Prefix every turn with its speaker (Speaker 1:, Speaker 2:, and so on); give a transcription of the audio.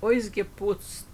Speaker 1: ausgeputzt.